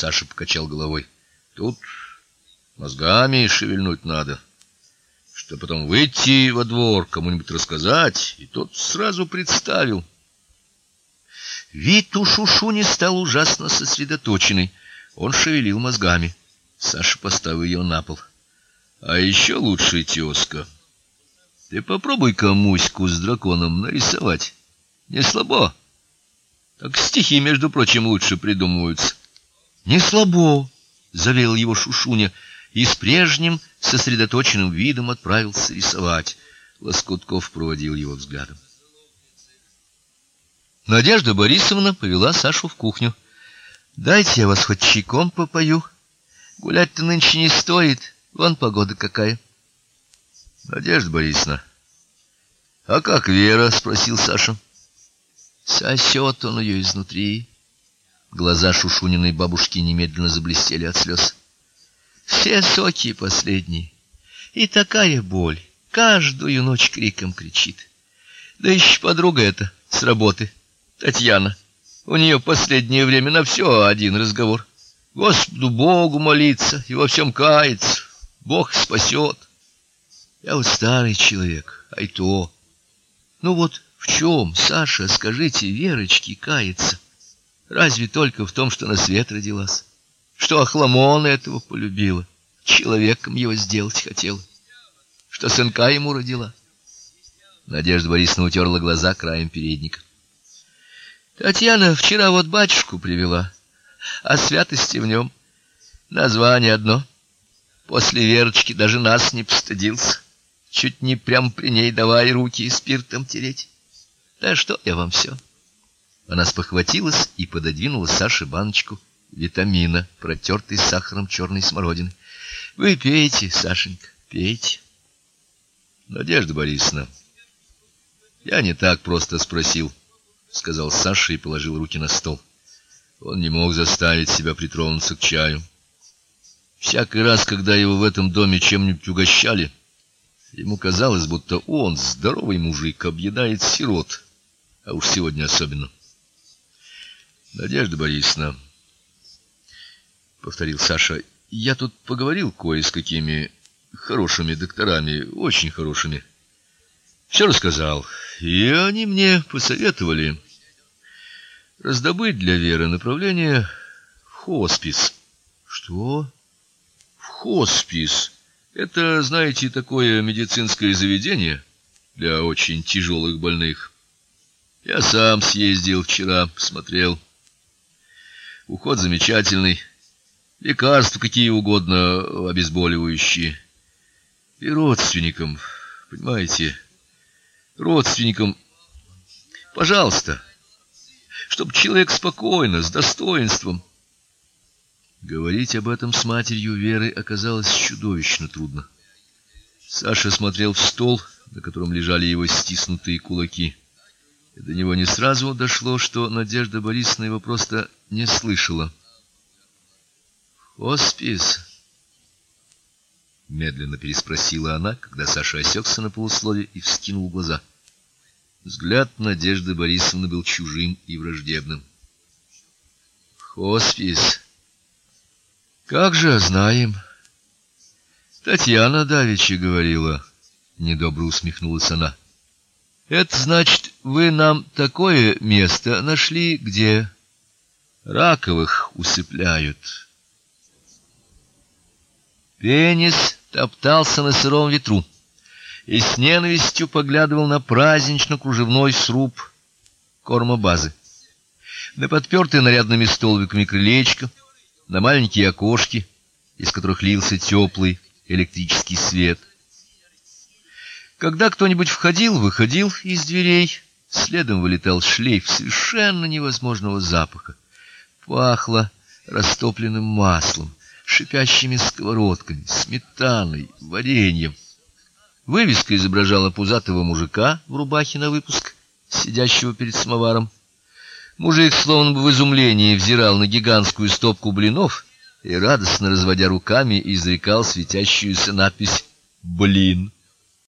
Саша покачал головой. Тут мозгами шевельнуть надо, что потом выйти во двор, кому-нибудь рассказать, и тот сразу представил. Вид у Шушуни стал ужасно сосредоточенный. Он шевелил мозгами. Саша поставил ее на пол. А еще лучше, тезка. Ты попробуй-ка муську с драконом нарисовать. Не слабо. Так стихи, между прочим, лучше придумываются. Не слабо, заверил его Шушуня и с прежним сосредоточенным видом отправился рисовать. Лоскутков проводил его взглядом. Надежда Борисовна повела Сашу в кухню. Дайте я вас хоть чайком попою. Гулять-то нынче не стоит. Вон погода какая. Надежда Борисовна. А как Вера, спросил Саша. Сосет он ее изнутри. Глаза Шушуниной бабушки немедленно заблестели от слез. Все соки последние. И такая боль, каждую ночь криком кричит. Да еще подруга эта с работы, Татьяна. У нее последнее время на все один разговор. Господу Богу молиться и во всем каяться. Бог спасет. Я вот старый человек, а и то. Ну вот в чем, Саша, скажите, Верочке каяться? Разве только в том, что на свет родилась, что Ахламон этого полюбила, человеком его сделать хотела, что сынка ему родила. Надежда Борисовна утерла глаза краем передника. Татьяна вчера вот батюшку привела, а святости в нем название одно. После Верочки даже нас не постыдился, чуть не прям при ней давай руки спиртом тереть. Да что я вам все. Она спохватилась и пододвинула Саше баночку витамина, протертой сахаром черной смородины. Вы пейте, Сашенька, пейте. Надежда Борисовна, я не так просто спросил, сказал Саша и положил руки на стол. Он не мог заставить себя притронуться к чаю. Всякий раз, когда его в этом доме чем-нибудь угощали, ему казалось, будто он, здоровый мужик, объедает сирот, а уж сегодня особенно. Надежда Борисовна, повторил Саша. Я тут поговорил кое с какими хорошими докторами, очень хорошими. Все рассказал, и они мне посоветовали раздобыть для Веры направление в хоспис. Что? В хоспис. Это, знаете, такое медицинское заведение для очень тяжелых больных. Я сам съездил вчера, смотрел. Уход замечательный. Лекарства какие угодно обезболивающие. И родственникам, понимаете, родственникам, пожалуйста, чтобы человек спокойно, с достоинством Говорить об этом с матерью Веры оказалось чудовищно трудно. Саша смотрел в стол, на котором лежали его стиснутые кулаки. И до него не сразу дошло, что Надежда Борисовна его просто не слышала. Хоспис медленно переспросила она, когда Саша осекся на полуслове и вскинул глаза. Взгляд Надежды Борисовны был чужим и враждебным. Хоспис. Как же знаем. Татьяна давеча говорила, недобро усмехнулась она. Это значит, вы нам такое место нашли, где раковых усыпляют. Пенис топтался на сыром ветру и с ненавистью поглядывал на празднично-кружевной сруб кормобазы. На подпертые нарядными столбиками крылечко, на маленькие окошки, из которых лился теплый электрический свет. Когда кто-нибудь входил, выходил из дверей, следом вылетал шлейф совершенно невозможного запаха. Пахло растопленным маслом, шипящими сковородками, сметаной, вареньем. Вывеска изображала пузатого мужика в рубахе на выпуск, сидящего перед самоваром. Мужик словно бы в изумлении взирал на гигантскую стопку блинов и радостно разводя руками изрекал светящуюся надпись: "Блин".